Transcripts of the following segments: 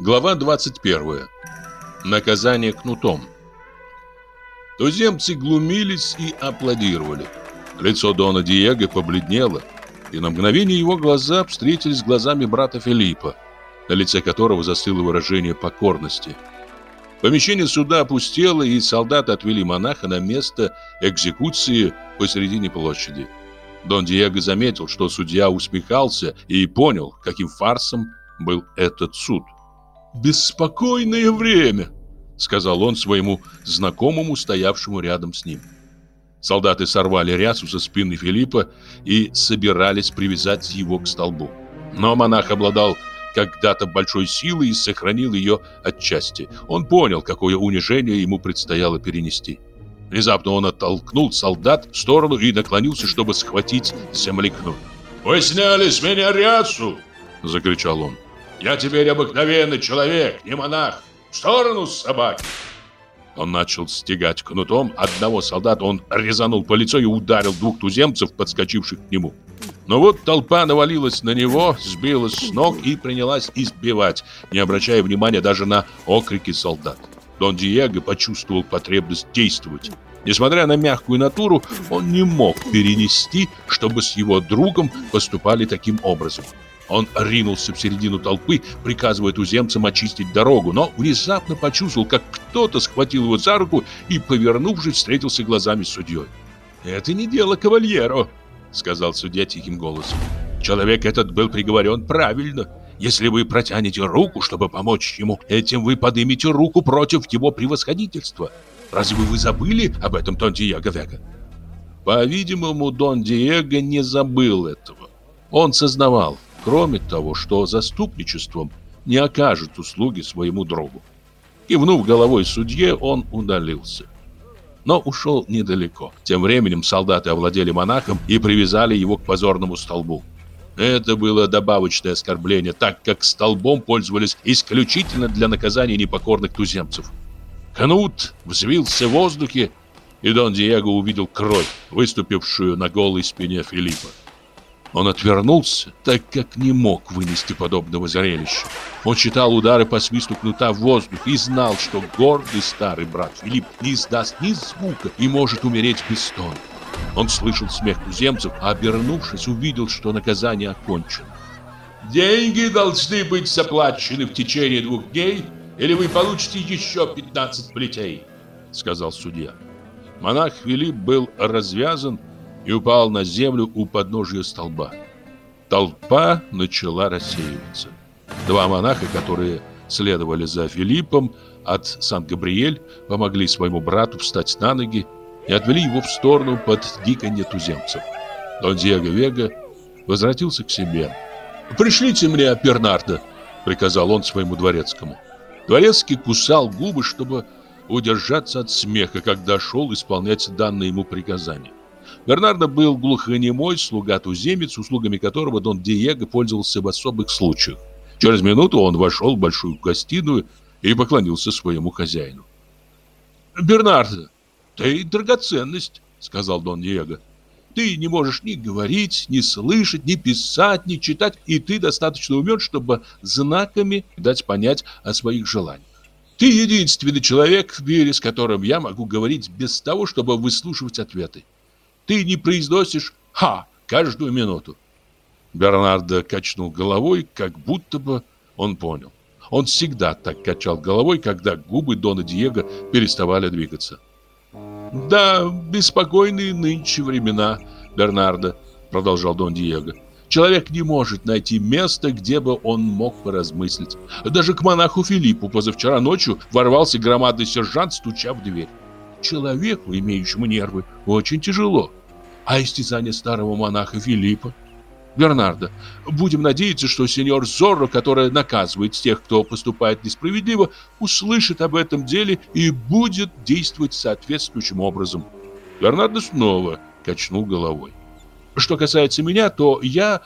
Глава 21. Наказание кнутом. Туземцы глумились и аплодировали. Лицо Дона Диего побледнело, и на мгновение его глаза встретились с глазами брата Филиппа, на лице которого застыло выражение покорности. Помещение суда опустело, и солдаты отвели монаха на место экзекуции посередине площади. Дон Диего заметил, что судья усмехался и понял, каким фарсом был этот суд. «Беспокойное время», — сказал он своему знакомому, стоявшему рядом с ним. Солдаты сорвали рясу со спины Филиппа и собирались привязать его к столбу. Но монах обладал когда-то большой силой и сохранил ее отчасти. Он понял, какое унижение ему предстояло перенести. Внезапно он оттолкнул солдат в сторону и наклонился, чтобы схватить землекну. «Вы сняли с меня рясу!» — закричал он. Я теперь обыкновенный человек, не монах. В сторону собаки. Он начал стегать кнутом одного солдата, он резанул по лицу и ударил двух туземцев, подскочивших к нему. Но вот толпа навалилась на него, сбилась с ног и принялась избивать, не обращая внимания даже на окрики солдат. Дон Диего почувствовал потребность действовать. Несмотря на мягкую натуру, он не мог перенести, чтобы с его другом поступали таким образом. Он ринулся в середину толпы, приказывая туземцам очистить дорогу, но внезапно почувствовал, как кто-то схватил его за руку и, повернувшись, встретился глазами с судьей. «Это не дело кавальеро», — сказал судья тихим голосом. «Человек этот был приговорен правильно. Если вы протянете руку, чтобы помочь ему, этим вы поднимете руку против его превосходительства. Разве вы забыли об этом, Дон Диего Вега?» По-видимому, Дон Диего не забыл этого. Он сознавал, кроме того, что заступничеством не окажет услуги своему другу. Кивнув головой судье, он удалился. Но ушел недалеко. Тем временем солдаты овладели монахом и привязали его к позорному столбу. Это было добавочное оскорбление, так как столбом пользовались исключительно для наказания непокорных туземцев. Кнут взвился в воздухе, и Дон Диего увидел кровь, выступившую на голой спине Филиппа. Он отвернулся, так как не мог вынести подобного зрелища. Он читал удары по свисту кнута в воздух и знал, что гордый старый брат Филипп не издаст ни звука и может умереть без стона. Он слышал смех туземцев, а обернувшись, увидел, что наказание окончено. «Деньги должны быть заплачены в течение двух дней, или вы получите еще 15 плетей», — сказал судья. Монах Филипп был развязан и упал на землю у подножия столба. Толпа начала рассеиваться. Два монаха, которые следовали за Филиппом от Сан-Габриэль, помогли своему брату встать на ноги и отвели его в сторону под гиканье туземцев. Дон Диего Вега возвратился к себе. «Пришлите мне Бернарда», — приказал он своему дворецкому. Дворецкий кусал губы, чтобы удержаться от смеха, когда шел исполнять данное ему приказание. Бернардо был глухонемой слуга-туземец, услугами которого Дон Диего пользовался в особых случаях. Через минуту он вошел в большую гостиную и поклонился своему хозяину. «Бернардо, ты драгоценность», — сказал Дон Диего. «Ты не можешь ни говорить, ни слышать, ни писать, ни читать, и ты достаточно умен, чтобы знаками дать понять о своих желаниях. Ты единственный человек в мире, с которым я могу говорить без того, чтобы выслушивать ответы. Ты не произносишь «ха» каждую минуту. Бернардо качнул головой, как будто бы он понял. Он всегда так качал головой, когда губы Дона Диего переставали двигаться. «Да, беспокойные нынче времена, Бернардо», — продолжал Дон Диего. «Человек не может найти место, где бы он мог поразмыслить. Даже к монаху Филиппу позавчера ночью ворвался громадный сержант, стуча в дверь. Человеку, имеющему нервы, очень тяжело а истязание старого монаха Филиппа. Бернардо, будем надеяться, что сеньор Зорро, который наказывает тех, кто поступает несправедливо, услышит об этом деле и будет действовать соответствующим образом. Бернардо снова качнул головой. Что касается меня, то я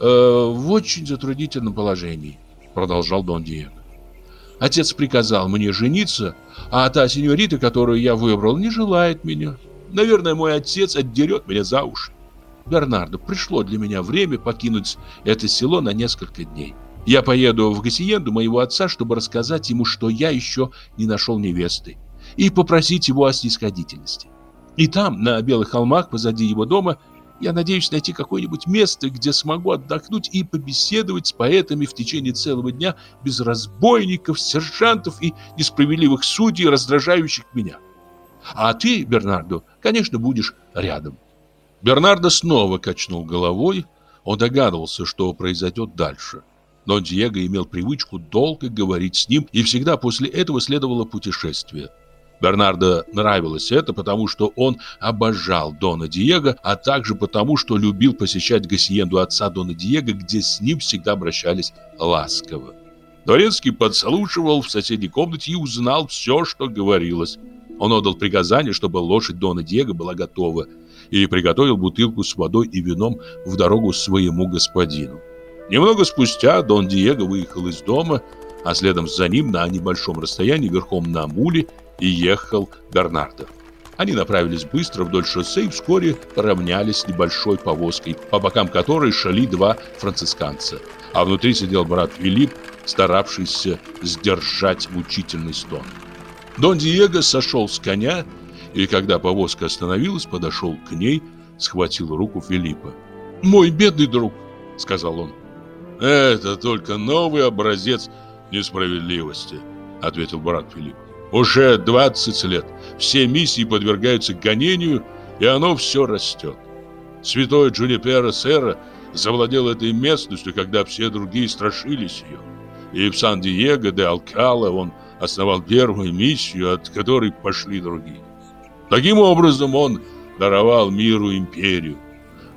э, в очень затруднительном положении, продолжал Дон Диего. Отец приказал мне жениться, а та сеньорита, которую я выбрал, не желает меня. Наверное, мой отец отдерет меня за уши. Бернардо, пришло для меня время покинуть это село на несколько дней. Я поеду в Гассиенду моего отца, чтобы рассказать ему, что я еще не нашел невесты, и попросить его о снисходительности. И там, на Белых холмах, позади его дома, я надеюсь найти какое-нибудь место, где смогу отдохнуть и побеседовать с поэтами в течение целого дня без разбойников, сержантов и несправедливых судей, раздражающих меня. А ты, Бернардо, конечно, будешь рядом. Бернардо снова качнул головой. Он догадывался, что произойдет дальше. Но Диего имел привычку долго говорить с ним, и всегда после этого следовало путешествие. Бернардо нравилось это, потому что он обожал Дона Диего, а также потому, что любил посещать гасиенду отца Дона Диего, где с ним всегда обращались ласково. Дворецкий подслушивал в соседней комнате и узнал все, что говорилось. Он отдал приказание, чтобы лошадь Дона Диего была готова, и приготовил бутылку с водой и вином в дорогу своему господину. Немного спустя Дон Диего выехал из дома, а следом за ним на небольшом расстоянии верхом на муле и ехал Бернардо. Они направились быстро вдоль шоссе и вскоре поравнялись с небольшой повозкой, по бокам которой шли два францисканца, а внутри сидел брат Филипп, старавшийся сдержать мучительный стон. Дон Диего сошел с коня и, когда повозка остановилась, подошел к ней, схватил руку Филиппа. «Мой бедный друг», — сказал он. «Это только новый образец несправедливости», — ответил брат Филипп. Уже 20 лет все миссии подвергаются гонению, и оно все растет. Святой Джунипера Сера завладел этой местностью, когда все другие страшились ее. И в Сан-Диего де Алкала он основал первую миссию, от которой пошли другие. Таким образом он даровал миру империю.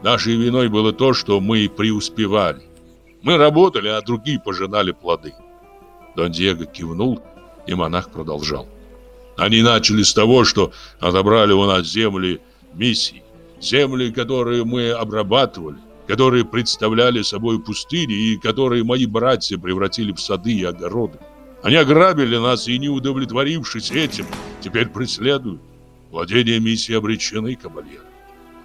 Нашей виной было то, что мы преуспевали. Мы работали, а другие пожинали плоды. Дон Диего кивнул и монах продолжал. Они начали с того, что отобрали у нас земли миссий. Земли, которые мы обрабатывали, которые представляли собой пустыни и которые мои братья превратили в сады и огороды. Они ограбили нас и, не удовлетворившись этим, теперь преследуют. Владения миссии обречены, кавалер.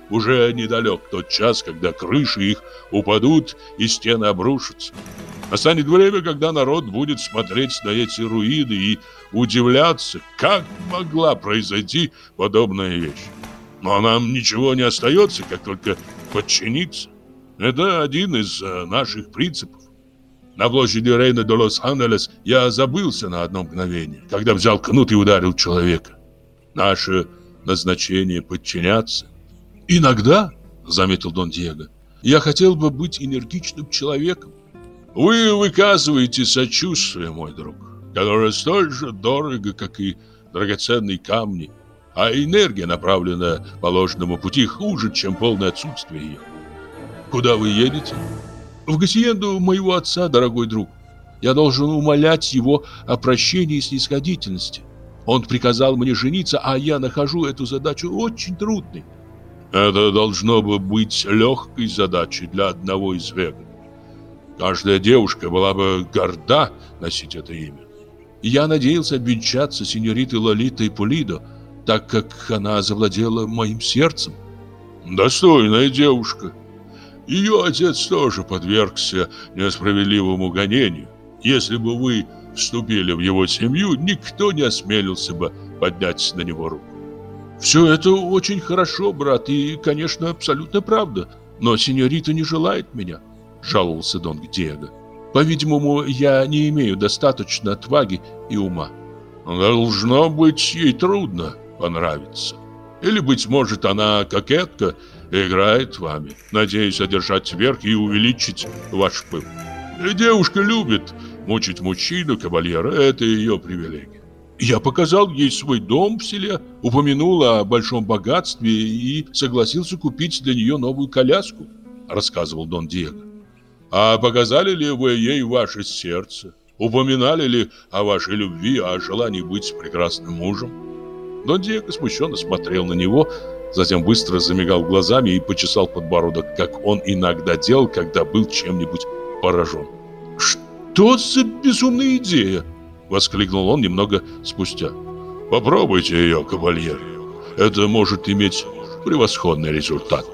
Уже недалек тот час, когда крыши их упадут и стены обрушатся. Настанет время, когда народ будет смотреть на эти руины и удивляться, как могла произойти подобная вещь. Но нам ничего не остается, как только подчиниться. Это один из э, наших принципов. На площади Рейна де Лос-Анджелес я забылся на одно мгновение, когда взял кнут и ударил человека. Наше назначение подчиняться. Иногда, заметил Дон Диего, я хотел бы быть энергичным человеком, вы выказываете сочувствие, мой друг, которое столь же дорого, как и драгоценные камни, а энергия, направленная по ложному пути, хуже, чем полное отсутствие ее. Куда вы едете? В Гассиенду моего отца, дорогой друг. Я должен умолять его о прощении и снисходительности. Он приказал мне жениться, а я нахожу эту задачу очень трудной. Это должно бы быть легкой задачей для одного из веков. Каждая девушка была бы горда носить это имя. я надеялся обвенчаться с сеньоритой Лолитой Пулидо, так как она завладела моим сердцем. Достойная девушка. Ее отец тоже подвергся несправедливому гонению. Если бы вы вступили в его семью, никто не осмелился бы поднять на него руку. Все это очень хорошо, брат, и, конечно, абсолютно правда. Но сеньорита не желает меня жаловался Дон Диего. По-видимому, я не имею достаточно отваги и ума. Должно быть, ей трудно понравиться. Или, быть может, она кокетка играет вами, надеясь одержать верх и увеличить ваш пыл. Девушка любит мучить мужчину, кавальера, это ее привилегия. Я показал ей свой дом в селе, упомянул о большом богатстве и согласился купить для нее новую коляску, рассказывал Дон Диего. А показали ли вы ей ваше сердце? Упоминали ли о вашей любви, о желании быть прекрасным мужем? Дон Диего смущенно смотрел на него, затем быстро замигал глазами и почесал подбородок, как он иногда делал, когда был чем-нибудь поражен. «Что за безумная идея?» — воскликнул он немного спустя. «Попробуйте ее, кавальер. Это может иметь превосходный результат».